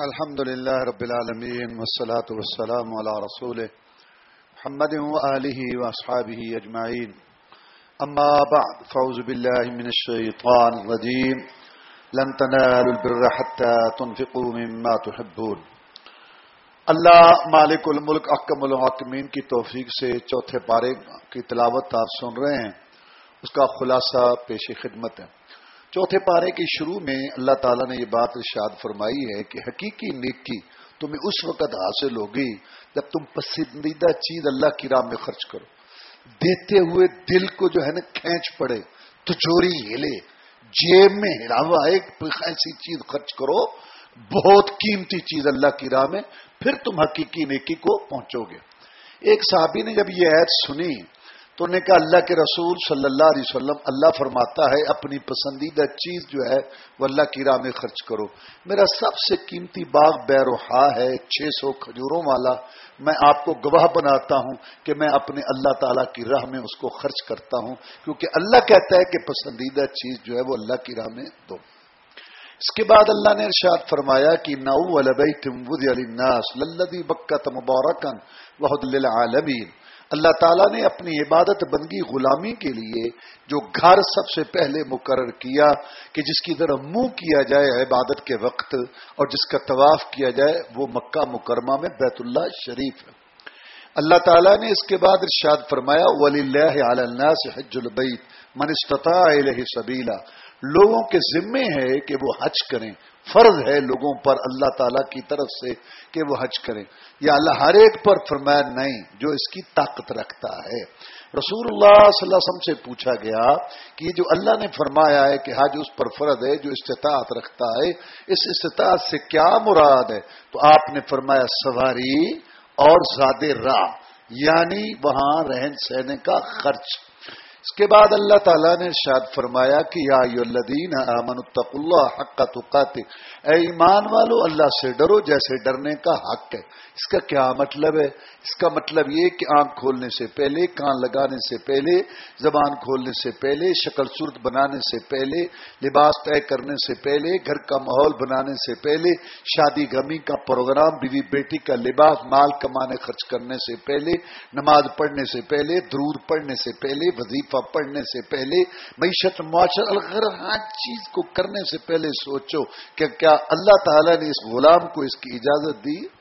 الحمد لله رب العالمين والصلاة والسلام على رسوله محمد وآله وأصحابه أجمعين. أما بعد فوز بالله من الشيطان الرجيم. لن تنالوا البر حتى تنفقوا مما تحبون. اللہ مالک الملک احکم الحکمین کی توفیق سے چوتھے پارے کی تلاوت آپ سن رہے ہیں۔ اس کا خلاصہ پیش خدمت ہے۔ چوتھے پارے کے شروع میں اللہ تعالیٰ نے یہ بات ارشاد فرمائی ہے کہ حقیقی نیکی تمہیں اس وقت حاصل ہوگی جب تم پسندیدہ چیز اللہ کی راہ میں خرچ کرو۔ دیتے ہوئے دل کو جو ہے نا کھینچ پڑے تو چوری ہلے، جیب میں ہلا ہوا ایک ایسی چیز خرچ کرو، بہت قیمتی چیز اللہ کی راہ میں، پھر تم حقیقی نیکی کو پہنچو گے ایک صحابی نے جب یہ عید سنی تو نے کہا اللہ کے رسول صلی اللہ علیہ وسلم اللہ فرماتا ہے اپنی پسندیدہ چیز جو ہے وہ اللہ کی راہ میں خرچ کرو۔ میرا سب سے قیمتی باغ بیروہا ہے، چھ سو کھجوروں والا۔ میں آپ کو گواہ بناتا ہوں کہ میں اپنے اللہ تعالیٰ کی راہ میں اس کو خرچ کرتا ہوں، کیونکہ اللہ کہتا ہے کہ پسندیدہ چیز جو ہے وہ اللہ کی راہ میں دو۔ اس کے بعد اللہ نے ارشاد فرمایا کہ ناؤ علی ناس للدی بکت مبارکن وحد للعالمین۔ اللہ تعالیٰ نے اپنی عبادت بندی غلامی کے لیے جو گھر سب سے پہلے مقرر کیا کہ جس کی طرح منہ کیا جائے عبادت کے وقت اور جس کا طواف کیا جائے، وہ مکہ مکرمہ میں بیت اللہ شریف ہے۔ اللہ تعالیٰ نے اس کے بعد ارشاد فرمایا ولی اللہ سے حج البیت من استطاع سبیلا لوگوں کے ذمے ہے کہ وہ حج کریں۔ فرض ہے لوگوں پر اللہ تعالی کی طرف سے کہ وہ حج کریں۔ یا اللہ ہر ایک پر فرمایا نہیں، جو اس کی طاقت رکھتا ہے۔ رسول اللہ صلی اللہ علیہ وسلم سے پوچھا گیا کہ یہ جو اللہ نے فرمایا ہے کہ حج اس پر فرض ہے، جو استطاعت رکھتا ہے، اس استطاعت سے کیا مراد ہے؟ تو آپ نے فرمایا سواری اور زیادہ راہ یعنی وہاں رہن سہنے کا خرچ۔ اس کے بعد اللہ تعالیٰ نے شاد فرمایا کہ یا الدین امن اللہ حق کا تقات اے ایمان والو، اللہ سے ڈرو، جیسے ڈرنے کا حق ہے۔ اس کا کیا مطلب ہے؟ اس کا مطلب یہ کہ آنکھ کھولنے سے پہلے، کان لگانے سے پہلے، زبان کھولنے سے پہلے، شکل صورت بنانے سے پہلے، لباس طے کرنے سے پہلے، گھر کا ماحول بنانے سے پہلے، شادی گمی کا پروگرام، بیوی بیٹی کا لباس، مال کمانے، خرچ کرنے سے پہلے، نماز پڑھنے سے پہلے، درود پڑھنے سے پہلے، وظیفہ پڑھنے سے پہلے، معیشت معاشر الغر ہر چیز کو کرنے سے پہلے سوچو کہ کیا اللہ تعالیٰ نے اس غلام کو اس کی اجازت دی؟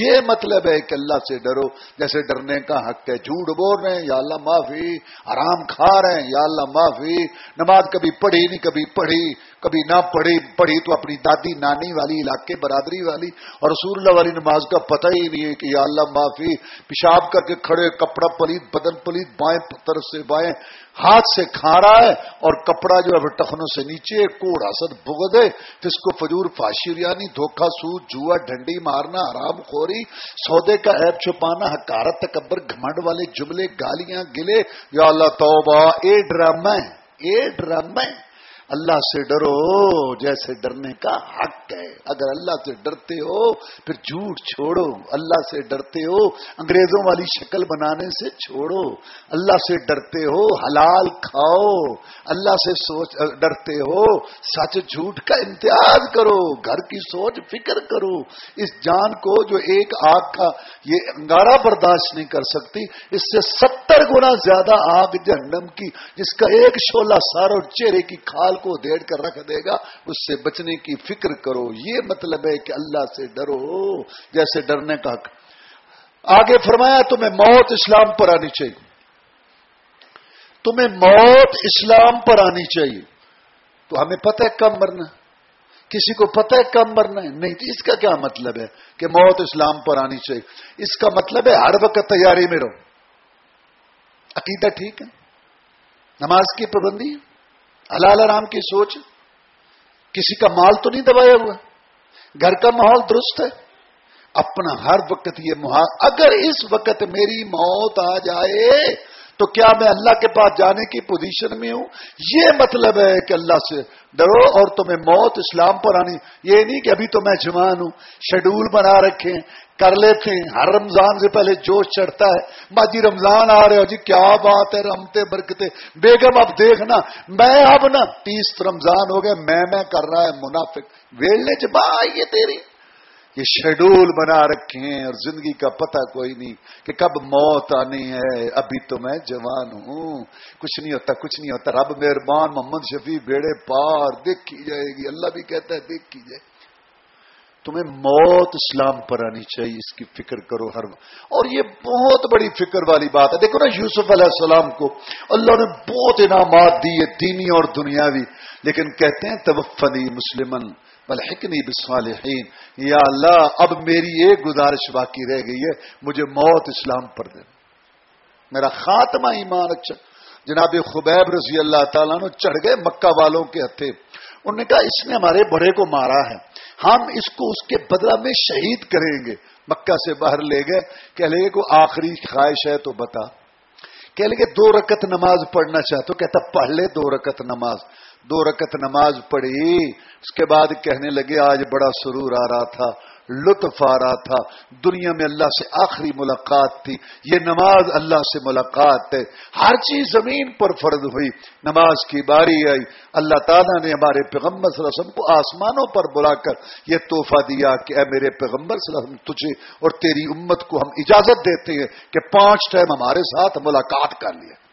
یہ مطلب ہے کہ اللہ سے ڈرو، جیسے ڈرنے کا حق ہے، جھوٹ بول رہے ہیں، یا اللہ معافی آرام کھا رہے ہیں، یا اللہ معافی، نماز کبھی پڑھی، نہیں کبھی پڑھی کبھی نہ پڑھی پڑھی تو اپنی دادی نانی والی، علاقے برادری والی، اور رسول اللہ والی نماز کا پتہ ہی نہیں ہے کہ یا اللہ معافی، پیشاب کر کے کھڑے، کپڑا پلیت بدن پلیت بائیں طرف سے بائیں ہاتھ سے کھا رہا ہے، اور کپڑا جو ہے ٹخنوں سے نیچے، کوڑ، حسد بغد ہے جس کو فجور فاشر یعنی دھوکہ، سود، جوا ڈنڈی مارنا آرام خوری، سودے کا ایپ چھپانا، حکارت، تکبر، گھمنڈ والے جملے، گالیاں، گلے، یا اللہ توبہ، اے ڈرامہ اے ڈرامہ۔ اللہ سے ڈرو جیسے ڈرنے کا حق ہے۔ اگر اللہ سے ڈرتے ہو، پھر جھوٹ چھوڑو۔ اللہ سے ڈرتے ہو، انگریزوں والی شکل بنانے سے چھوڑو۔ اللہ سے ڈرتے ہو، حلال کھاؤ۔ اللہ سے سوچ، ڈرتے ہو، سچ جھوٹ کا امتیاز کرو۔ گھر کی سوچ، فکر کرو۔ اس جان کو جو ایک آگ کا یہ انگارہ برداشت نہیں کر سکتی، اس سے ستر گنا زیادہ آگ جہنم کی، جس کا ایک شولہ سارا چہرے کی کھال کو دیڑ کر رکھ دے گا، اس سے بچنے کی فکر کرو۔ یہ مطلب ہے کہ اللہ سے ڈرو، جیسے ڈرنے کا آگے فرمایا، تمہیں موت اسلام پر آنی چاہیے۔ تمہیں موت اسلام پر آنی چاہیے۔ تو ہمیں پتہ ہے کم مرنا کسی کو پتہ ہے کم مرنا ہے؟ نہیں اس کا کیا مطلب ہے کہ موت اسلام پر آنی چاہیے؟ اس کا مطلب ہے ہر وقت تیاری میں رہو۔ عقیدہ ٹھیک ہے؟ نماز کی پابندی ہے؟ حلال حرام کی سوچ، کسی کا مال تو نہیں دبایا ہوا۔ گھر کا ماحول درست ہے۔ اپنا ہر وقت یہ محال اگر اس وقت میری موت آ جائے تو کیا میں اللہ کے پاس جانے کی پوزیشن میں ہوں؟ یہ مطلب ہے کہ اللہ سے ڈرو اور تمہیں موت اسلام پر آنی۔ یہ نہیں کہ ابھی تو میں جوان ہوں شیڈول بنا رکھے کر لیتے ہیں۔ ہر رمضان سے پہلے جوش چڑھتا ہے۔ باجی رمضان آ رہے ہو جی کیا بات ہے، رمتے برکتے۔ بیگم، اب دیکھنا۔ میں اب نا تیس رمضان ہو گئے، میں میں کر رہا ہے منافق۔ ویلنے چ آئیے تیری یہ شیڈول بنا رکھے ہیں اور زندگی کا پتہ کوئی نہیں کہ کب موت آنی ہے۔ ابھی تو میں جوان ہوں۔ کچھ نہیں ہوتا، کچھ نہیں ہوتا۔ رب مہربان، محمد شفیع، بیڑے پار، دیکھی جائے گی۔ اللہ بھی کہتا ہے، دیکھی جائے تمہیں موت اسلام پر آنی چاہیے، اس کی فکر کرو ہر اور یہ بہت بڑی فکر والی بات ہے۔ دیکھو نا یوسف علیہ السلام کو اللہ نے بہت انعامات دیے، دینی اور دنیاوی۔ لیکن کہتے ہیں، توفنی مسلمن بلحکنی بسالحین یا اللہ، اب میری ایک گزارش باقی رہ گئی ہے، مجھے موت اسلام پر دے۔ میرا خاتمہ ایمان اچھا۔ جناب خبیب رضی اللہ تعالیٰ نے چڑھ گئے مکہ والوں کے ہتھے۔ انہوں نے کہا، اس نے ہمارے بڑے کو مارا ہے۔ ہم اس کو اس کے بدلہ میں شہید کریں گے۔ مکہ سے باہر لے گئے۔ کہ لے کو آخری خواہش ہے تو بتا۔ کہ لے دو رکت نماز پڑھنا چاہتے تو کہتا، پڑھ لے دو رکت نماز۔ دو رکت نماز پڑھی، اس کے بعد کہنے لگے، آج بڑا سرور آ رہا تھا، لطف آ رہا تھا، دنیا میں اللہ سے آخری ملاقات تھی، یہ نماز اللہ سے ملاقات ہے۔ ہر چیز زمین پر فرض ہوئی، نماز کی باری آئی۔ اللہ تعالیٰ نے ہمارے پیغمبر صلی اللہ علیہ وسلم کو آسمانوں پر بلا کر یہ تحفہ دیا کہ اے میرے پیغمبر صلی اللہ علیہ وسلم، تجھے اور تیری امت کو ہم اجازت دیتے ہیں کہ پانچ ٹائم ہمارے ساتھ ملاقات کر لیا۔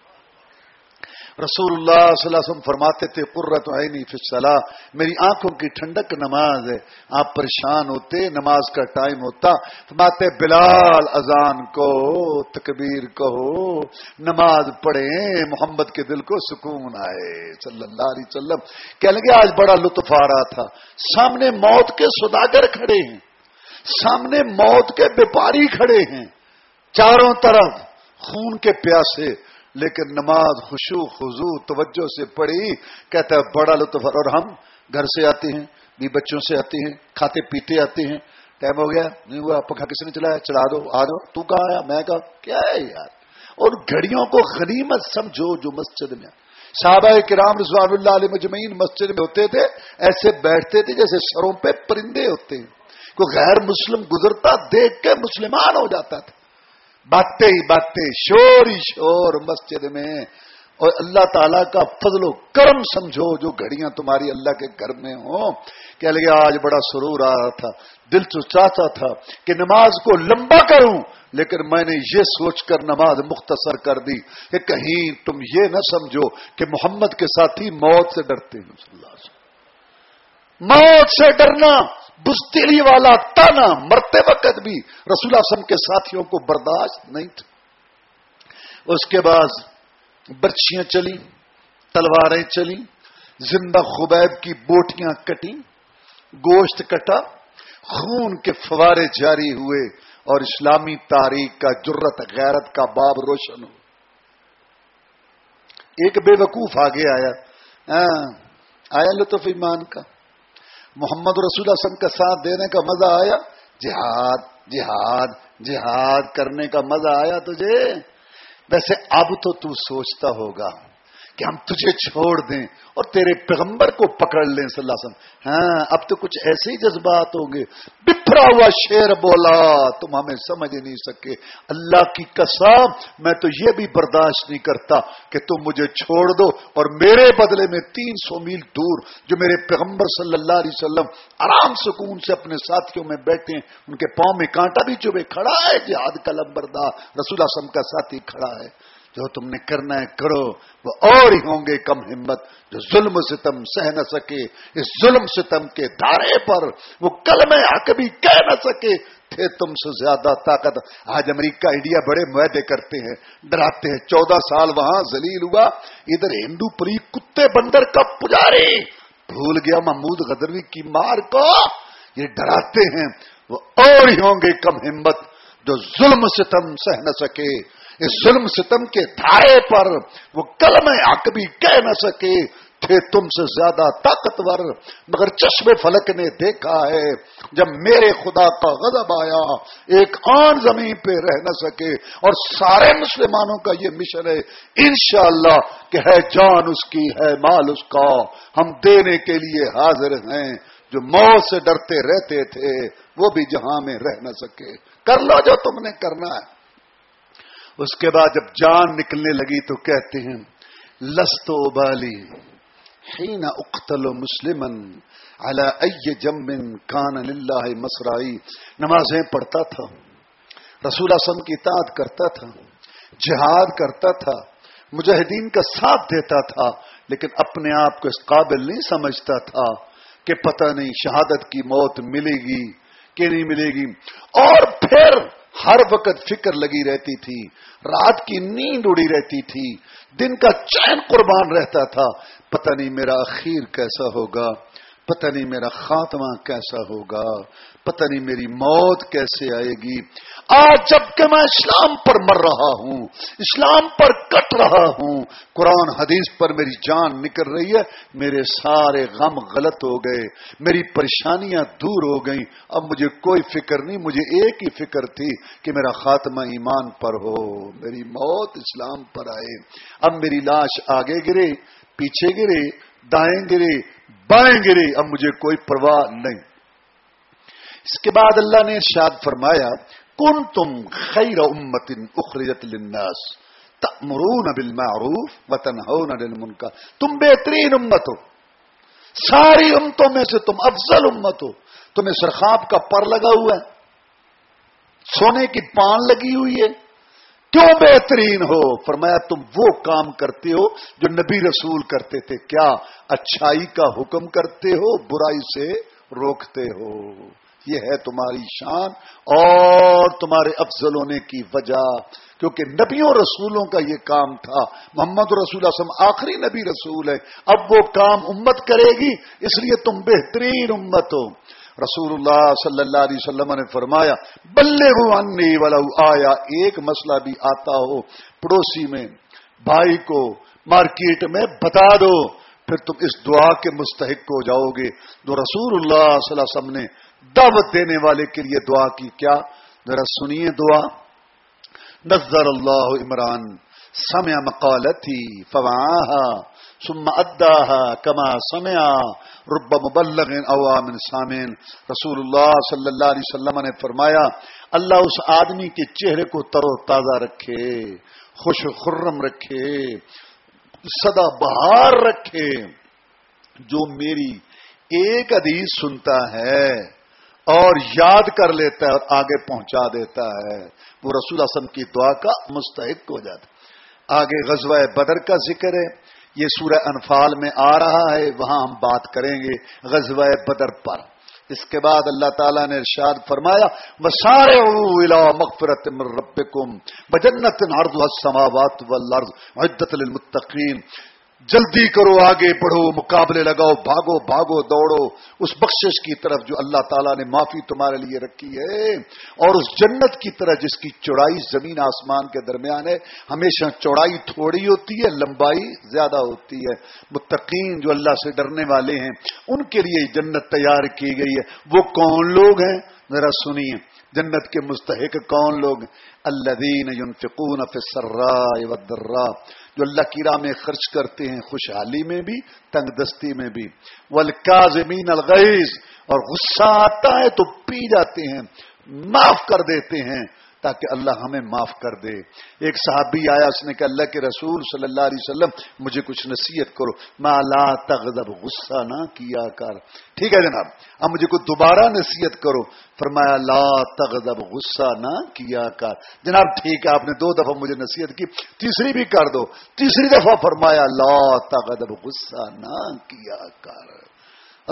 رسول اللہ صلی اللہ علیہ وسلم فرماتے تھے قرت عینی فی الصلاح میری آنکھوں کی ٹھنڈک نماز ہے، آپ پریشان ہوتے، نماز کا ٹائم ہوتا۔ فرماتے، بلال اذان کو، تکبیر کہو نماز پڑھے محمد کے دل کو سکون آئے۔ صلی اللہ علیہ وسلم کہہ لگے، آج بڑا لطف آ رہا تھا۔ سامنے موت کے سداگر کھڑے ہیں۔ سامنے موت کے بیپاری کھڑے ہیں۔ چاروں طرف خون کے پیاسے۔ لیکن نماز خوشو خزو توجہ سے پڑھی، کہتا ہے، بڑا لطف اور ہم گھر سے آتے ہیں، بھی بچوں سے آتے ہیں، کھاتے پیتے آتے ہیں، ٹائم ہو گیا، نہیں ہوا پنکھا کس نے چلایا، چلا دو، آ دو تو کہاں آیا؟ میں کہا، کیا ہے یار؟ اور گھڑیوں کو غنیمت سمجھو جو مسجد میں۔ صحابہ کرام رضوان اللہ علیہ مجمعین مسجد میں ہوتے تھے، ایسے بیٹھتے تھے جیسے سروں پہ پرندے ہوتے ہیں۔ کوئی غیر مسلم گزرتا دیکھ کے مسلمان ہو جاتا تھا۔ باتیں ہی باتیں، شور ہی شور مسجد میں۔ اور اللہ تعالیٰ کا فضل و کرم سمجھو، جو گھڑیاں تمہاری اللہ کے گھر میں ہوں۔ کہہ لگے، آج بڑا سرور آ رہا تھا، دل تو چاہتا تھا کہ نماز کو لمبا کروں، لیکن میں نے یہ سوچ کر نماز مختصر کر دی کہ کہیں تم یہ نہ سمجھو کہ محمد کے ساتھی موت سے ڈرتے ہیں۔ صلی اللہ موت سے ڈرنا۔ بزدلی والا تانا مرتے وقت بھی رسول اعظم کے ساتھیوں کو برداشت نہیں تھا۔ اس کے بعد برچیاں چلی تلواریں چلی زندہ خبیب کی بوٹیاں کٹی گوشت کٹا، خون کے فوارے جاری ہوئے اور اسلامی تاریخ کا جرت غیرت کا باب روشن ہو۔ ایک بے وقوف آگے آیا۔ ہاں، آیا لطف ایمان کا۔ محمد رسول وسلم کا ساتھ دینے کا مزہ آیا؟ جہاد جہاد جہاد کرنے کا مزہ آیا تجھے؟ ویسے اب تو تو سوچتا ہوگا کہ ہم تجھے چھوڑ دیں اور تیرے پیغمبر کو پکڑ لیں صلی اللہ علیہ وسلم۔ ہاں اب تو کچھ ایسے ہی جذبات ہوں گے۔ بفرا ہوا شیر بولا تم ہمیں سمجھ نہیں سکے۔ اللہ کی قسم، میں تو یہ بھی برداشت نہیں کرتا کہ تم مجھے چھوڑ دو اور میرے بدلے میں تین سو میل دور جو میرے پیغمبر صلی اللہ علیہ وسلم آرام سکون سے اپنے ساتھیوں میں بیٹھے ہیں، ان کے پاؤں میں کانٹا بھی چوبے کھڑا ہے، جہاد کا لمبردار رسول سم کا ساتھی کھڑا ہے۔ جو تم نے کرنا ہے کرو، وہ اور ہی ہوں گے کم ہمت۔ جو ظلم ستم سہ نہ سکے، اس ظلم ستم کے دھارے پر وہ کل میں حق بھی کہہ نہ سکے۔ تھے تم سے زیادہ طاقت۔ آج امریکہ انڈیا بڑے معاہدے کرتے ہیں، ڈراتے ہیں۔ چودہ سال وہاں زلیل ہوا۔ ادھر ہندو پری کتے بندر کا پجاری۔ بھول گیا محمود غدروی کی مار کو۔ یہ ڈراتے ہیں۔ وہ اور ہی ہوں گے کم ہمت۔ جو ظلم ستم سہ نہ سکے۔ اس ظلم ستم کے دھارے پر وہ کلم حق بھی کہہ نہ سکے، تھے تم سے زیادہ طاقتور، مگر چشم فلک نے دیکھا ہے، جب میرے خدا کا غضب آیا، ایک آن زمین پہ رہ نہ سکے۔ اور سارے مسلمانوں کا یہ مشن ہے، انشاءاللہ کہ ہے جان اس کی، ہے مال اس کا۔ ہم دینے کے لیے حاضر ہیں، جو موت سے ڈرتے رہتے تھے، وہ بھی جہاں میں رہ نہ سکے۔ کر لو جو تم نے کرنا ہے۔ اس کے بعد جب جان نکلنے لگی تو کہتے ہیں لستو بالی ہی نہ اختل مسلم ائی جم کان اللہ مسرائی نمازیں پڑھتا تھا، رسول اعظم کی اطاعت کرتا تھا، جہاد کرتا تھا، مجاہدین کا ساتھ دیتا تھا، لیکن اپنے آپ کو اس قابل نہیں سمجھتا تھا کہ پتہ نہیں شہادت کی موت ملے گی کہ نہیں ملے گی۔ اور پھر ہر وقت فکر لگی رہتی تھی، رات کی نیند اڑی رہتی تھی، دن کا چین قربان رہتا تھا۔ پتہ نہیں میرا اخیر کیسا ہوگا، پتہ نہیں میرا خاتمہ کیسا ہوگا، پتہ نہیں میری موت کیسے آئے گی۔ آج جبکہ میں اسلام پر مر رہا ہوں، اسلام پر کٹ رہا ہوں، قرآن حدیث پر میری جان نکل رہی ہے، میرے سارے غم غلط ہو گئے، میری پریشانیاں دور ہو گئیں۔ اب مجھے کوئی فکر نہیں، مجھے ایک ہی فکر تھی کہ میرا خاتمہ ایمان پر ہو۔ میری موت اسلام پر آئے۔ اب میری لاش آگے گرے، پیچھے گرے، دائیں گرے، بائیں گرے۔ اب مجھے کوئی پرواہ نہیں۔ اس کے بعد اللہ نے ارشاد فرمایا کن تم خیر امت اخرجت للناس تأمرون بالمعروف وتنہون عن المنکر تم بہترین امت ہو. ساری امتوں میں سے تم افضل امت ہو. تمہیں سرخاب کا پر لگا ہوا ہے. سونے کی پان لگی ہوئی ہے. کیوں بہترین ہو؟ فرمایا تم وہ کام کرتے ہو جو نبی رسول کرتے تھے. کیا اچھائی کا حکم کرتے ہو؟ برائی سے روکتے ہو. یہ ہے تمہاری شان اور تمہارے افضل ہونے کی وجہ۔ کیونکہ نبیوں رسولوں کا یہ کام تھا۔ محمد رسول اسم آخری نبی رسول ہے۔ اب وہ کام امت کرے گی، اس لیے تم بہترین امت ہو۔ رسول اللہ صلی اللہ علیہ وسلم نے فرمایا بلے روانی والا آیا۔ ایک مسئلہ بھی آتا ہو پڑوسی میں، بھائی کو مارکیٹ میں بتا دو، پھر تم اس دعا کے مستحق ہو جاؤ گے۔ جو رسول اللہ صلی اللہ علیہ وسلم نے دعوت دینے والے کے لیے دعا کی کیا؟ ذرا سنیے دعا۔ نظر اللہ عمران، سمع مقالتی فواہا ثم اداها كما سمع رب مبلغ عوام سامین رسول اللہ صلی اللہ علیہ وسلم نے فرمایا، اللہ اس آدمی کے چہرے کو تر و تازہ رکھے، خوش خرم رکھے سدا بہار رکھے، جو میری ایک حدیث سنتا ہے۔ اور یاد کر لیتا ہے اور آگے پہنچا دیتا ہے۔ وہ رسول اعظم کی دعا کا مستحق ہو جاتا آگے غزوہ بدر کا ذکر ہے۔ یہ سورہ انفال میں آ رہا ہے۔ وہاں ہم بات کریں گے غزوہ بدر پر۔ اس کے بعد اللہ تعالیٰ نے ارشاد فرمایا وہ سارے مغفرت ربکم بجنت عرض السماوات والارض عدت للمتقین جلدی کرو، آگے بڑھو، مقابلے لگاؤ، بھاگو بھاگو، دوڑو۔ اس بخشش کی طرف جو اللہ تعالیٰ نے معافی تمہارے لیے رکھی ہے، اور اس جنت کی طرح جس کی چوڑائی زمین آسمان کے درمیان ہے، ہمیشہ چوڑائی تھوڑی ہوتی ہے، لمبائی زیادہ ہوتی ہے۔ متقین جو اللہ سے ڈرنے والے ہیں، ان کے لیے جنت تیار کی گئی ہے۔ وہ کون لوگ ہیں؟ ذرا سنیے۔ جنت کے مستحق کون لوگ الذین ينفقون فی السراء والضراء۔ جو اللہ کی راہ میں خرچ کرتے ہیں، خوشحالی میں بھی، تنگ دستی میں بھی۔ ولکا زمین الغیز اور غصہ آتا ہے تو پی جاتے ہیں، معاف کر دیتے ہیں۔ تاکہ اللہ ہمیں معاف کر دے۔ ایک صحابی آیا، اس نے کہا، اللہ کے رسول صلی اللہ علیہ وسلم، مجھے کچھ نصیحت کرو۔ ما لا تغضب غصہ نہ کیا کر۔ ٹھیک ہے جناب، اب مجھے کوئی دوبارہ نصیحت کرو۔ فرمایا، لا تغضب غصہ نہ کیا کر۔ جناب، ٹھیک ہے، آپ نے دو دفعہ مجھے نصیحت کی، تیسری بھی کر دو۔ تیسری دفعہ فرمایا، لا تغضب غصہ نہ کیا کر۔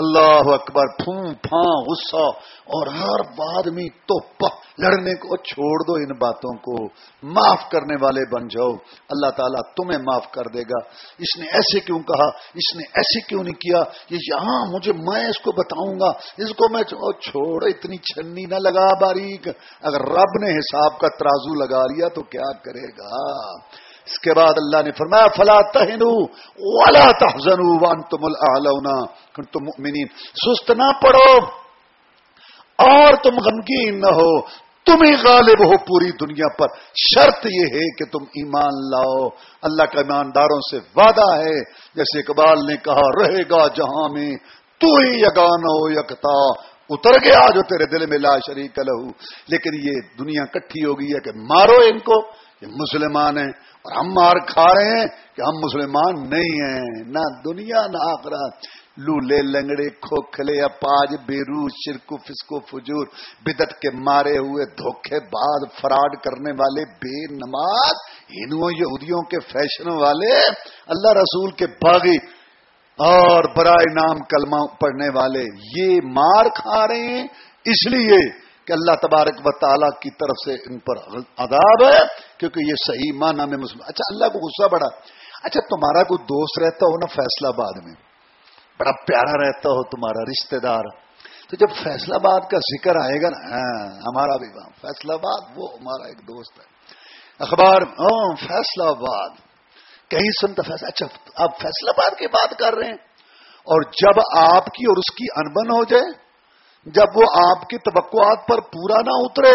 اللہ اکبر پھون پھاں، غصہ، اور ہر آدمی تو لڑنے کو چھوڑ دو ان باتوں کو۔ معاف کرنے والے بن جاؤ۔ اللہ تعالیٰ تمہیں معاف کر دے گا۔ اس نے ایسے کیوں کہا؟ اس نے ایسے کیوں نہیں کیا؟ یہ یہاں مجھے میں اس کو بتاؤں گا۔ اس کو میں چھوڑ، اتنی چھنی نہ لگا باریک۔ اگر رب نے حساب کا ترازو لگا لیا تو کیا کرے گا؟ اس کے بعد اللہ نے فرمایا، فلا تہنو والا تحزن وان تم تم مؤمنین۔ سست نہ پڑو اور تم غمگین نہ ہو، تم ہی غالب ہو پوری دنیا پر۔ شرط یہ ہے کہ تم ایمان لاؤ۔ اللہ کا ایمانداروں سے وعدہ ہے۔ جیسے اقبال نے کہا، رہے گا جہاں میں، تو ہی یگان ہو یکتا۔ اتر گیا جو تیرے دل میں لا شریک لہو۔ لیکن یہ دنیا کٹھی ہو گئی ہے کہ مارو ان کو۔ یہ مسلمان ہیں اور ہم مار کھا رہے ہیں کہ ہم مسلمان نہیں ہیں، نہ دنیا، نہ آخرت لولے، لنگڑے، کھوکھلے، اپاج، بیرو، شرکو، فسکو، فجور بدت کے مارے ہوئے دھوکے بعد فراڈ کرنے والے، بے نماز، ہندوؤں، یہودیوں کے فیشن والے، اللہ رسول کے باغی اور برائے نام کلمہ پڑھنے والے، یہ مار کھا رہے ہیں۔ اس لیے کہ اللہ تبارک و تعالیٰ کی طرف سے ان پر عذاب ہے، کیونکہ یہ صحیح معنی میں مسلم اچھا اللہ کو غصہ بڑا۔ اچھا تمہارا کوئی دوست رہتا ہو نا فیصلہ آباد میں، بڑا پیارا رہتا ہو تمہارا رشتہ دار، تو جب فیصلہ آباد کا ذکر آئے گا نا ہاں، ہمارا بھی وہاں فیصلہ آباد، وہ ہمارا ایک دوست ہے۔ اخبار ہاں، فیصلہ آباد۔ کہیں سنتا فیصلہ اچھا آپ فیصلہ آباد کی بات کر رہے ہیں، اور جب آپ کی اور اس کی انبن ہو جائے جب وہ آپ کی توقعات پر پورا نہ اترے،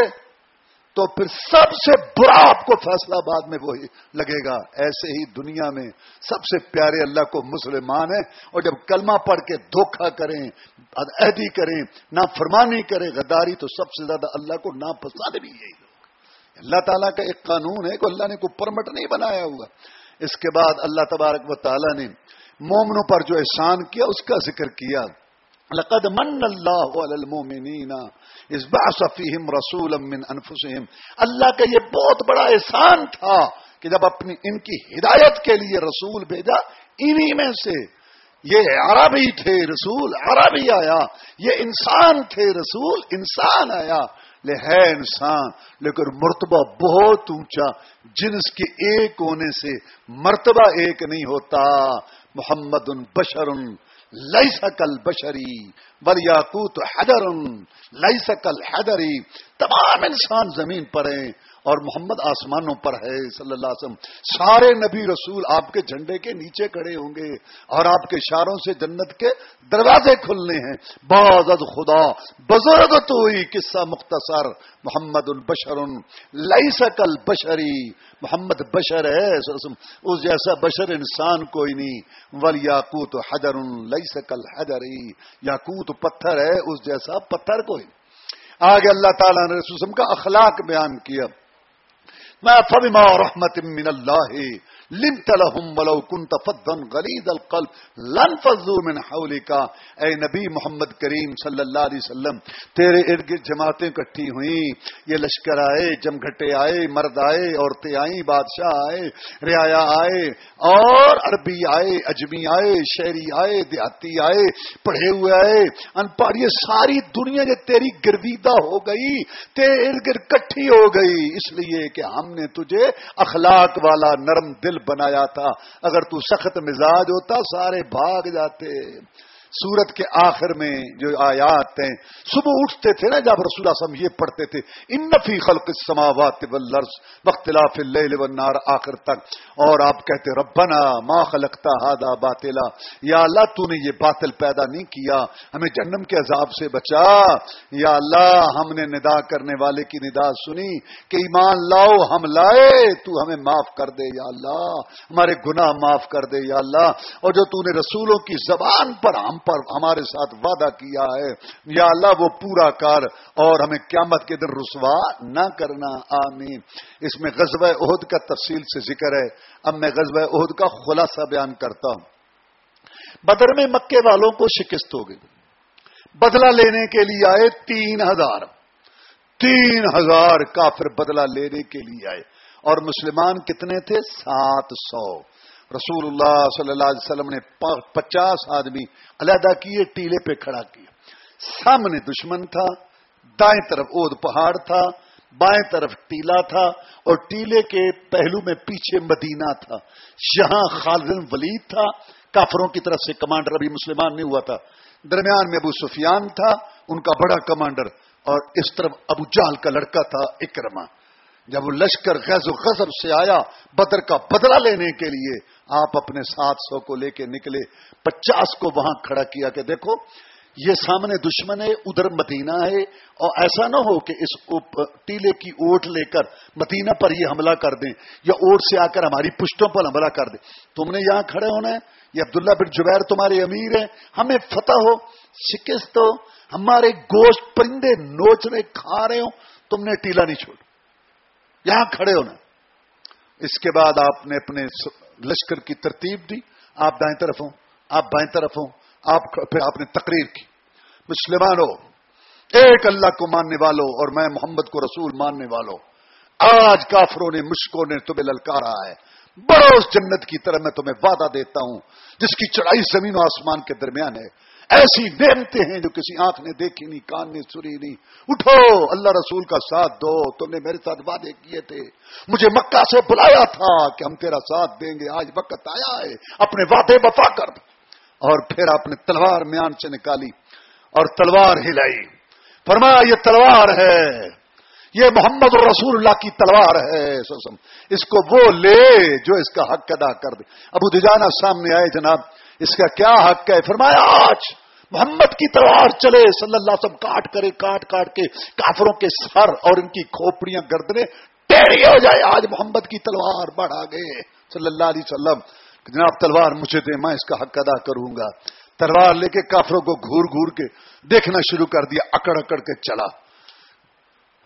تو پھر سب سے برا آپ کو فیصلہ آباد میں وہی لگے گا۔ ایسے ہی دنیا میں سب سے پیارے اللہ کو مسلمان ہیں، اور جب کلمہ پڑھ کے دھوکھا کریں، عہدی کریں نہ فرمانی کریں، غداری تو سب سے زیادہ اللہ کو ناپسند بھی یہی لوگ اللہ تعالیٰ کا ایک قانون ہے کہ اللہ نے کوئی پرمٹ نہیں بنایا ہوا۔ اس کے بعد اللہ تبارک و تعالیٰ نے مومنوں پر جو احسان کیا، اس کا ذکر کیا۔ لقد من اللہ المومنین اس فیہم رسول من انفسہم. اللہ کا یہ بہت بڑا احسان تھا کہ جب اپنی ان کی ہدایت کے لیے رسول بھیجا، انہی میں سے۔ یہ عربی تھے رسول، عربی آیا۔ یہ انسان تھے رسول، انسان آیا۔ لے، ہے انسان، لیکن مرتبہ بہت اونچا۔ جنس کے ایک ہونے سے مرتبہ ایک نہیں ہوتا۔ محمد ان بشر لئی سکل بشری بل یاقوت حدر لئی سکل حیدری تمام انسان زمین پر ہیں اور محمد آسمانوں پر ہے، صلی اللہ علیہ وسلم۔ سارے نبی رسول آپ کے جھنڈے کے نیچے کھڑے ہوں گے اور آپ کے اشاروں سے جنت کے دروازے کھلنے ہیں۔ باز خدا، بزرگ تو ہوئی قصہ مختصر۔ محمد البشر لئی سکل بشری محمد بشر ہے اس جیسا بشر انسان کوئی نہیں۔ ول یاقوت حدر لئی سکل حدری یاقوت پتھر ہے، اس جیسا پتھر کوئی۔ آگے اللہ تعالیٰ نے رسوسم کا اخلاق بیان کیا۔ میں فبما رحمت من اللہ لنت لهم ولو كنت فظا غليظ القلب. لن فضوا من حولك. اے نبی محمد کریم صلی اللہ علیہ وسلم، تیرے ارد گرد جماعتیں اکٹھی ہوئیں. یہ لشکر آئے، جمگھٹے آئے، مرد آئے، عورتیں آئیں، بادشاہ آئے، رعایا آئے، اور عربی آئے، اجمی آئے شہری آئے، دیہاتی آئے، پڑھے ہوئے آئے. ان پڑھ یہ ساری دنیا جو تیری گرویدہ ہو گئی، تیرے ارد گرد کٹھی ہو گئی. اس لیے کہ ہم نے تجھے اخلاق والا نرم دل بنایا تھا۔ اگر تو سخت مزاج ہوتا سارے بھاگ جاتے۔ سورت کے آخر میں جو آیات ہیں، صبح اٹھتے تھے نا جب رسول وسلم یہ پڑھتے تھے، ان نفی خلق السماوات والارض واختلاف اللیل والنار آخر تک۔ اور آپ کہتے، ربنا ما خلقتا هذا باطلا۔ یا اللہ، تو نے یہ باطل پیدا نہیں کیا، ہمیں جنم کے عذاب سے بچا۔ یا اللہ، ہم نے ندا کرنے والے کی ندا سنی کہ ایمان لاؤ، ہم لائے، تو ہمیں معاف کر دے یا اللہ۔ ہمارے گناہ معاف کر دے یا اللہ۔ اور جو تو نے رسولوں کی زبان پر ہم پر ہمارے ساتھ وعدہ کیا ہے۔ یا اللہ، وہ پورا کر اور ہمیں قیامت کے دن رسوا نہ کرنا۔ آمین۔ اس میں غزب عہد کا تفصیل سے ذکر ہے۔ اب میں غزب عہد کا خلاصہ بیان کرتا ہوں۔ بدر میں مکے والوں کو شکست ہو گئی۔ بدلہ لینے کے لیے آئے تین ہزار۔ تین ہزار کافر بدلہ لینے کے لیے آئے۔ اور مسلمان کتنے تھے؟ سات سو۔ رسول اللہ صلی اللہ علیہ وسلم نے پچاس آدمی علیحدہ کیے، ٹیلے پہ کھڑا کیا۔ سامنے دشمن تھا، دائیں طرف اود پہاڑ تھا، بائیں طرف ٹیلا تھا اور ٹیلے کے پہلو میں پیچھے مدینہ تھا۔ یہاں خالد ولید تھا، کافروں کی طرف سے کمانڈر ابھی مسلمان نہیں ہوا تھا۔ درمیان میں ابو سفیان تھا، ان کا بڑا کمانڈر اور اس طرف ابو جال کا لڑکا تھا اکرما جب وہ لشکر غز و غضب سے آیا بدر کا بدلہ لینے کے لیے، آپ اپنے سات سو کو لے کے نکلے، پچاس کو وہاں کھڑا کیا کہ دیکھو، یہ سامنے دشمن ہے، ادھر مدینہ ہے، اور ایسا نہ ہو کہ اس ٹیلے کی اوٹ لے کر مدینہ پر یہ حملہ کر دیں، یا اوٹ سے آ کر ہماری پشتوں پر حملہ کر دیں۔ تم نے یہاں کھڑے ہونا ہے؟ یہ عبداللہ بن جبیر تمہارے امیر ہیں، ہمیں فتح ہو، شکست ہو، ہمارے گوشت پرندے نوچ رہے کھا رہے ہو تم نے ٹیلا نہیں چھوڑ یہاں کھڑے ہونا۔ اس کے بعد آپ نے اپنے لشکر کی ترتیب دی۔ آپ دائیں طرف ہوں، آپ بائیں طرف ہوں، آپ پھر آپ نے تقریر کی۔ مسلمانوں، ایک اللہ کو ماننے والوں اور میں محمد کو رسول ماننے والوں، آج کافروں نے، مشکوں نے تمہیں للکارا ہے۔ بروس جنت کی طرح میں تمہیں وعدہ دیتا ہوں، جس کی چڑھائی زمین و آسمان کے درمیان ہے۔ ایسی نعمتیں ہیں جو کسی آنکھ نے دیکھی نہیں، کان نے سنی نہیں۔ اٹھو، اللہ رسول کا ساتھ دو۔ تم نے میرے ساتھ وعدے کیے تھے۔ مجھے مکہ سے بلایا تھا کہ ہم تیرا ساتھ دیں گے۔ آج وقت آیا ہے۔ اپنے وعدے وفا کر۔ اور پھر آپ نے تلوار میان سے نکالی اور تلوار ہلائی۔ فرمایا، یہ تلوار ہے۔ یہ محمد رسول اللہ کی تلوار ہے۔ سوسم اس کو وہ لے جو اس کا حق ادا کر دے۔ ابو دجانا سامنے آئے جناب۔ اس کا کیا حق ہے؟ فرمایا، آج محمد کی تلوار چلے، صلی اللہ سب کاٹ کرے، کاٹ کاٹ کے کافروں کے سر اور ان کی کھوپڑیاں گردنے ٹیڑھی ہو جائے۔ آج محمد کی تلوار بڑھا گئے، صلی اللہ علیہ وسلم۔ جناب، تلوار مجھے دے، میں اس کا حق ادا کروں گا۔ تلوار لے کے کافروں کو گھور گھور کے دیکھنا شروع کر دیا، اکڑ اکڑ کے چلا۔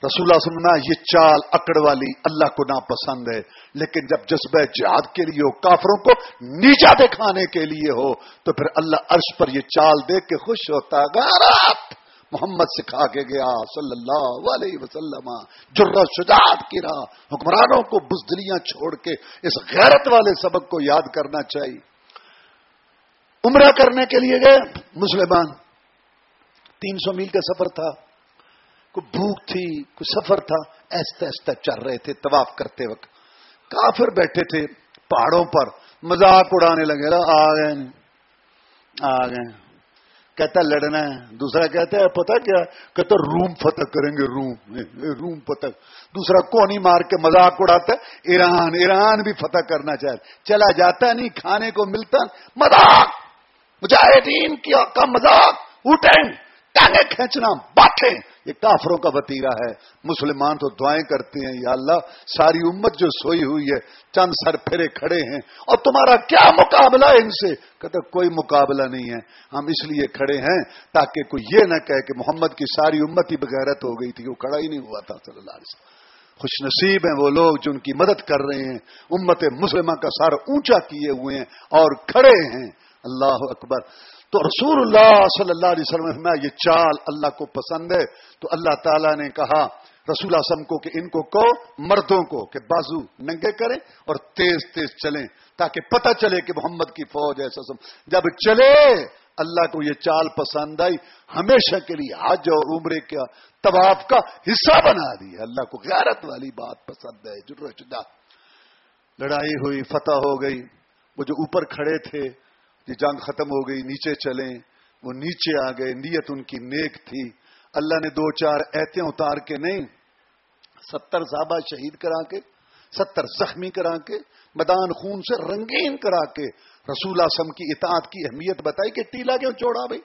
رسول اللہ صلی اللہ یہ چال اکڑ والی اللہ کو ناپسند ہے۔ لیکن جب جذبہ جہاد کے لیے ہو، کافروں کو نیچا دکھانے کے لیے ہو، تو پھر اللہ عرش پر یہ چال دیکھ کے خوش ہوتا غارت محمد سکھا کے گیا صلی اللہ علیہ وسلم۔ جر شجاعت کی راہ، حکمرانوں کو بزدلیاں چھوڑ کے اس غیرت والے سبق کو یاد کرنا چاہیے عمرہ کرنے کے لیے گئے مسلمان۔ تین سو میل کا سفر تھا۔ کوئی بھوک تھی، کوئی سفر تھا ایستا ایستا چل رہے تھے، طواف کرتے وقت۔ کافر بیٹھے تھے پہاڑوں پر، مذاق اڑانے لگے رہا آ گئے آ گئے کہتا لڑنا ہے۔ دوسرا کہتا ہے پتا کیا؟ کہتا روم فتح کریں گے، روم۔ روم فتح۔ دوسرا کونی مار کے مذاق اڑاتا ہے، ایران ایران بھی فتح کرنا چاہے۔ چلا جاتا نہیں، کھانے کو ملتا، مذاق۔ مجاہدین کا مذاق۔ اٹھیں ٹانگیں کھینچنا باٹھیں یہ کافروں کا وطیرہ ہے۔ مسلمان تو دعائیں کرتے ہیں، یا اللہ، ساری امت جو سوئی ہوئی ہے، چند سر پھرے کھڑے ہیں۔ اور تمہارا کیا مقابلہ ہے ان سے؟ کہتے کوئی مقابلہ نہیں ہے۔ ہم اس لیے کھڑے ہیں تاکہ کوئی یہ نہ کہے کہ محمد کی ساری امت ہی بغیرت ہو گئی تھی۔ وہ کھڑا ہی نہیں ہوا تھا، صلی اللہ علیہ وسلم۔ خوش نصیب ہیں وہ لوگ جو ان کی مدد کر رہے ہیں۔ امت مسلمہ کا سارا اونچا کیے ہوئے ہیں اور کھڑے ہیں۔ اللہ اکبر۔ تو رسول اللہ صلی اللہ علیہ وسلم میں یہ چال اللہ کو پسند ہے۔ تو اللہ تعالیٰ نے کہا، رسول اعظم کو کہ ان کو کہو، مردوں کو کہ بازو ننگے کریں اور تیز تیز چلیں، تاکہ پتہ چلے کہ محمد کی فوج ہے۔ سسم جب چلے، اللہ کو یہ چال پسند آئی۔ ہمیشہ کے لیے حج اور عمرے کا، طواف کا حصہ بنا دی اللہ کو غیرت والی بات پسند ہے جرا لڑائی ہوئی، فتح ہو گئی۔ وہ جو اوپر کھڑے تھے جنگ ختم ہو گئی، نیچے چلیں۔ وہ نیچے آ گئے، نیت ان کی نیک تھی۔ اللہ نے دو چار ایتیں اتار کے نہیں، ستر زابہ شہید کرا کے، ستر زخمی کرا کے، میدان خون سے رنگین کرا کے رسول اعظم کی اطاعت کی اہمیت بتائی کہ ٹیلا کیوں چوڑا بھائی؟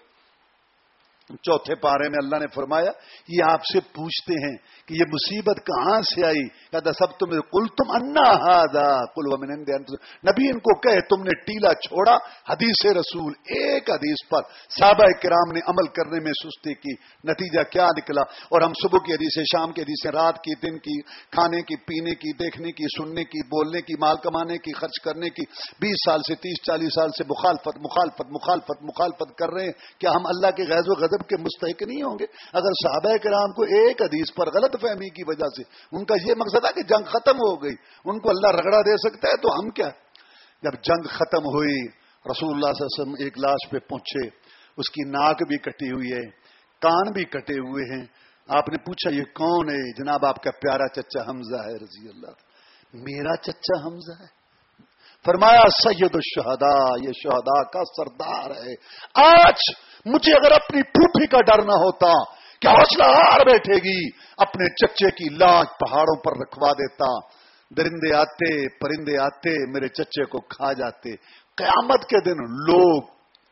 چوتھے پارے میں اللہ نے فرمایا، یہ آپ سے پوچھتے ہیں کہ یہ مصیبت کہاں سے آئی؟ کہتا سب تم کل تم انا کل نبی ان کو کہے، تم نے ٹیلا چھوڑا، حدیث رسول ایک حدیث پر صحابہ کرام نے عمل کرنے میں سستی کی، نتیجہ کیا نکلا؟ اور ہم صبح کی حدیث شام کی حدیث رات کی، دن کی، کھانے کی، پینے کی، دیکھنے کی، سننے کی، بولنے کی، مال کمانے کی، خرچ کرنے کی، بیس سال سے، تیس، چالیس سال سے مخالفت مخالفت مخالفت مخالفت کر رہے ہیں۔ کیا ہم اللہ کے غیر و غضب کے مستحق نہیں ہوں گے۔ اگر صحابہ کرام کو ایک حدیث پر غلط فہمی کی وجہ سے ان کا یہ مقصد ہے کہ جنگ ختم ہو گئی، ان کو اللہ رگڑا دے سکتا ہے، تو ہم کیا؟ جب جنگ ختم ہوئی، رسول اللہ صلی اللہ علیہ وسلم ایک لاش پہ پہنچے، اس کی ناک بھی کٹی ہوئی ہے، کان بھی کٹے ہوئے ہیں۔ آپ نے پوچھا، یہ کون ہے؟ جناب، آپ کا پیارا چچا حمزہ ہے، رضی اللہ میرا چچا حمزہ ہے۔ فرمایا، سید الشہداء، یہ شہداء کا سردار ہے۔ آج مجھے اگر اپنی پھوپھی کا ڈر نہ ہوتا کہ حوصلہ ہار بیٹھے گی، اپنے چچے کی لاش پہاڑوں پر رکھوا دیتا، درندے آتے، پرندے آتے، میرے چچے کو کھا جاتے۔ قیامت کے دن لوگ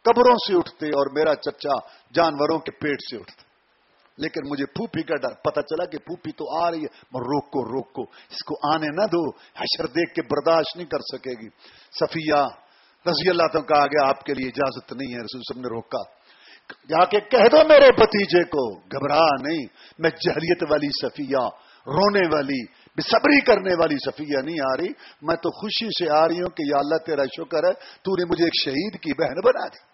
قبروں سے اٹھتے اور میرا چچا جانوروں کے پیٹ سے اٹھتے لیکن مجھے پھوپھی کا ڈر پتا چلا کہ پھوپھی تو آ رہی ہے۔ میں روکو روکو، اس کو آنے نہ دو۔ حشر دیکھ کے برداشت نہیں کر سکے گی۔ صفیہ رضی اللہ تو کہا گیا آپ کے لیے اجازت نہیں ہے، رسول سب نے روکا۔ جا کے کہہ دو میرے بتیجے کو، گھبرا نہیں، میں جہلیت والی صفیہ، رونے والی، بے صبری کرنے والی صفیہ نہیں آ رہی، میں تو خوشی سے آ رہی ہوں کہ یا اللہ تیرا شکر ہے، تو نے مجھے ایک شہید کی بہن بنا دی۔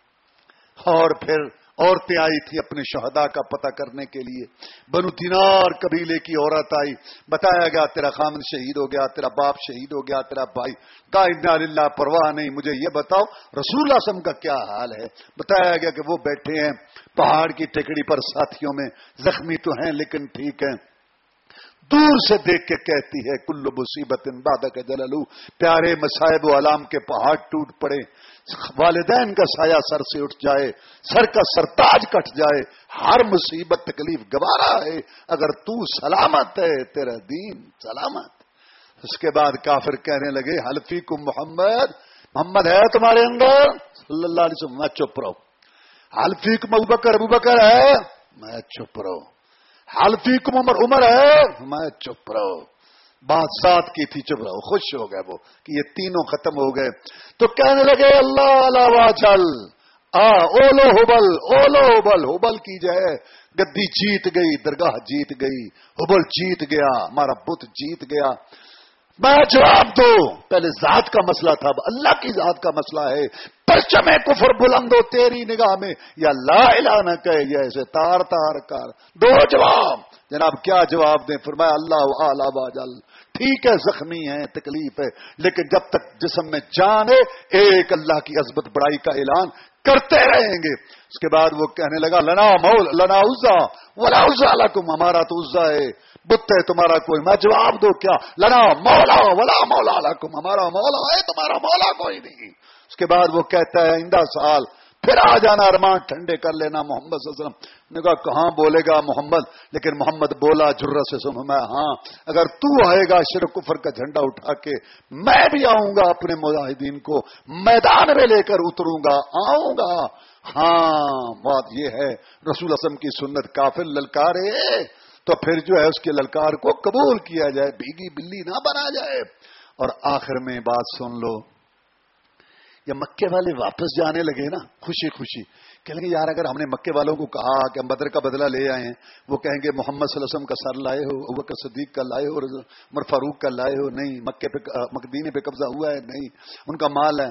اور پھر عورتیں آئی تھی اپنے شہدا کا پتہ کرنے کے لیے۔ بنو دینار قبیلے کی عورت آئی۔ بتایا گیا، تیرا خامن شہید ہو گیا، تیرا باپ شہید ہو گیا، تیرا بھائی۔ کا اللہ پرواہ نہیں، مجھے یہ بتاؤ، رسول اعظم کا کیا حال ہے؟ بتایا گیا کہ وہ بیٹھے ہیں پہاڑ کی ٹکڑی پر، ساتھیوں میں، زخمی تو ہیں لیکن ٹھیک ہے دور سے دیکھ کے کہتی ہے کلو مصیبت بادہ جللو. پیارے مسائب و علام کے پہاڑ ٹوٹ پڑے۔ والدین کا سایہ سر سے اٹھ جائے، سر کا سرتاج کٹ جائے۔ ہر مصیبت تکلیف گوارا ہے، اگر تو سلامت ہے، تیرا دین سلامت۔ اس کے بعد کافر کہنے لگے حلفی کو محمد محمد ہے تمہارے اندر؟ صلی اللہ علیہ وسلم، میں چپ رہو۔ حلفی کو ابو بکر ابو بکر ہے، میں چپ رہو۔ حلفی کم عمر عمر ہے۔ میں چپ رہو۔ بات ساتھ کی تھی، چپ رہو۔ خوش ہو گئے وہ کہ یہ تینوں ختم ہو گئے۔ تو کہنے لگے، اللہ اللہ چل آ اولو ہوبل اولو ہوبل ہوبل کی جائے گدی جیت گئی، درگاہ جیت گئی۔ ہوبل جیت گیا ہمارا بت جیت گیا۔ میں جواب دو پہلے ذات کا مسئلہ تھا، اب اللہ کی ذات کا مسئلہ ہے۔ پرچم کفر بلند ہو، تیری نگاہ میں، یا لا الہ نہ کہے یہ ایسے تار تار کار دو جواب۔ جناب، کیا جواب دیں؟ فرمایا، اللہ اعلی باجل ٹھیک ہے، زخمی ہے تکلیف ہے، لیکن جب تک جسم میں جان ہے، ایک اللہ کی عزبت بڑائی کا اعلان کرتے رہیں گے۔ اس کے بعد وہ کہنے لگا، لنا مول، لنا عزا، ولا عزا لکم، ہمارا تو عزا ہے۔ بت ہے تمہارا کوئی، میں جواب دو کیا؟ لنا مولا، ولا مولا لکم، ہمارا مولا ہے، تمہارا مولا کوئی نہیں۔ اس کے بعد وہ کہتا ہے آئندہ سال، پھر آ جانا ارمان، ٹھنڈے کر لینا محمد صلی اللہ علیہ وسلم۔ نے کہا، کہاں بولے گا محمد؟ لیکن محمد بولا جرہ سے سن میں ہاں اگر تو آئے گا شرک کفر کا جھنڈا اٹھا کے، میں بھی آؤں گا اپنے مجاہدین کو، میدان میں لے کر اتروں گا، آؤں گا۔ ہاں بات یہ ہے، رسول اسم کی سنت کافر للکارے۔ تو پھر جو ہے اس کے للکار کو قبول کیا جائے، بھیگی بلی نہ بنا جائے۔ اور آخر میں بات سن لو۔ یا مکے والے واپس جانے لگے نا، خوشی خوشی۔ کہ لگے، یار اگر ہم نے مکے والوں کو کہا کہ ہم بدر کا بدلہ لے آئے ہیں، وہ کہیں گے، محمد صلی اللہ علیہ وسلم کا سر لائے ہو ابکر صدیق کا لائے ہو عمر فاروق کا لائے ہو، نہیں، مکے پہ مکدینے پہ قبضہ ہوا ہے، نہیں۔ ان کا مال ہے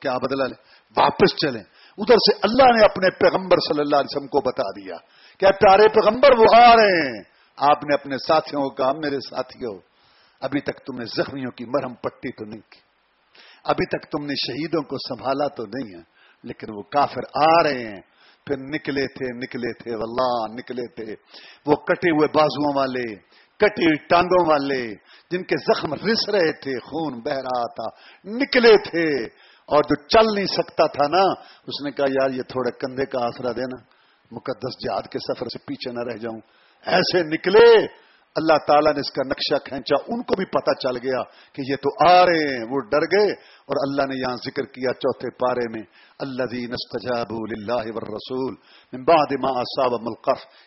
کیا بدلہ لے۔ واپس چلیں۔ ادھر سے اللہ نے اپنے پیغمبر صلی اللہ علیہ وسلم کو بتا دیا کہ پیارے پیغمبر، وہ آ رہے ہیں۔ آپ نے اپنے ساتھیوں کو کہا، میرے ساتھیوں، ابھی تک تم نے زخمیوں کی مرہم پٹی تو نہیں کی۔ ابھی تک تم نے شہیدوں کو سنبھالا تو نہیں ہے، لیکن وہ کافر آ رہے ہیں۔ پھر نکلے تھے نکلے تھے، واللہ، نکلے تھے۔ وہ کٹے ہوئے بازو والے کٹی ہوئی ٹانگوں والے، جن کے زخم رس رہے تھے، خون بہ رہا تھا۔ نکلے تھے۔ اور جو چل نہیں سکتا تھا نا، اس نے کہا، یار، یہ تھوڑے کندھے کا آسرا دینا۔ مقدس جہاد کے سفر سے پیچھے نہ رہ جاؤں۔ ایسے نکلے، اللہ تعالیٰ نے اس کا نقشہ کھینچا، ان کو بھی پتا چل گیا کہ یہ تو آ رہے ہیں، وہ ڈر گئے اور اللہ نے یہاں ذکر کیا چوتھے پارے میں اللہ دین رسول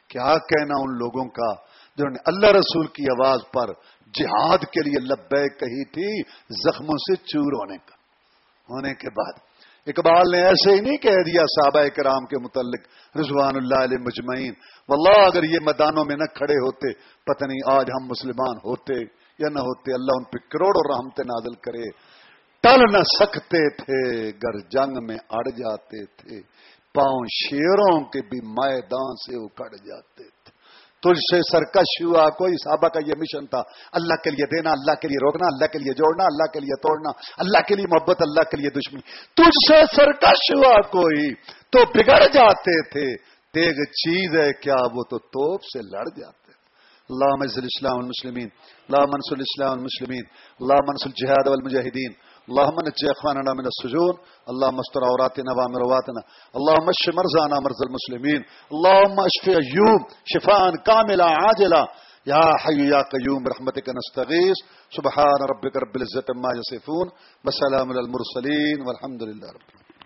کیا کہنا ان لوگوں کا جنہوں نے اللہ رسول کی آواز پر جہاد کے لیے لبے کہی تھی، زخموں سے چور ہونے کا، ہونے کے بعد۔ اقبال نے ایسے ہی نہیں کہہ دیا صحابہ کرام کے متعلق، رضوان اللہ علیہ مجمعین، واللہ اگر یہ میدانوں میں نہ کھڑے ہوتے، پتہ نہیں آج ہم مسلمان ہوتے یا نہ ہوتے، اللہ ان پہ کروڑوں رحمت نازل کرے۔ ٹل نہ سکتے تھے، گر جنگ میں اڑ جاتے تھے۔ پاؤں شیروں کے بھی میدان سے اکڑ جاتے تھے۔ تجھ سے سرکش ہوا کوئی صحابہ کا یہ مشن تھا۔ اللہ کے لیے دینا، اللہ کے لیے روکنا، اللہ کے لیے جوڑنا، اللہ کے لیے توڑنا، اللہ کے لیے محبت، اللہ کے لیے دشمنی۔ تجھ سے سرکش ہوا کوئی تو بگڑ جاتے تھے۔ تیگ چیز ہے کیا وہ تو توپ سے لڑ جاتے اللہ منصل اسلام المسلمین اللہ منصل اسلام المسلمین اللہ منصل جہاد والمجاہدین۔ اللهم نجي اخواننا من السجون. اللهم استر عوراتنا وامر رواتنا اللهم اشف مرزانا مرز المسلمين اللهم اشف ايوب شفاء كاملا عاجلا. يا حي يا قيوم برحمتك نستغيث سبحان ربك رب العزه ما يصفون وسلام على المرسلين والحمد لله رب العالمين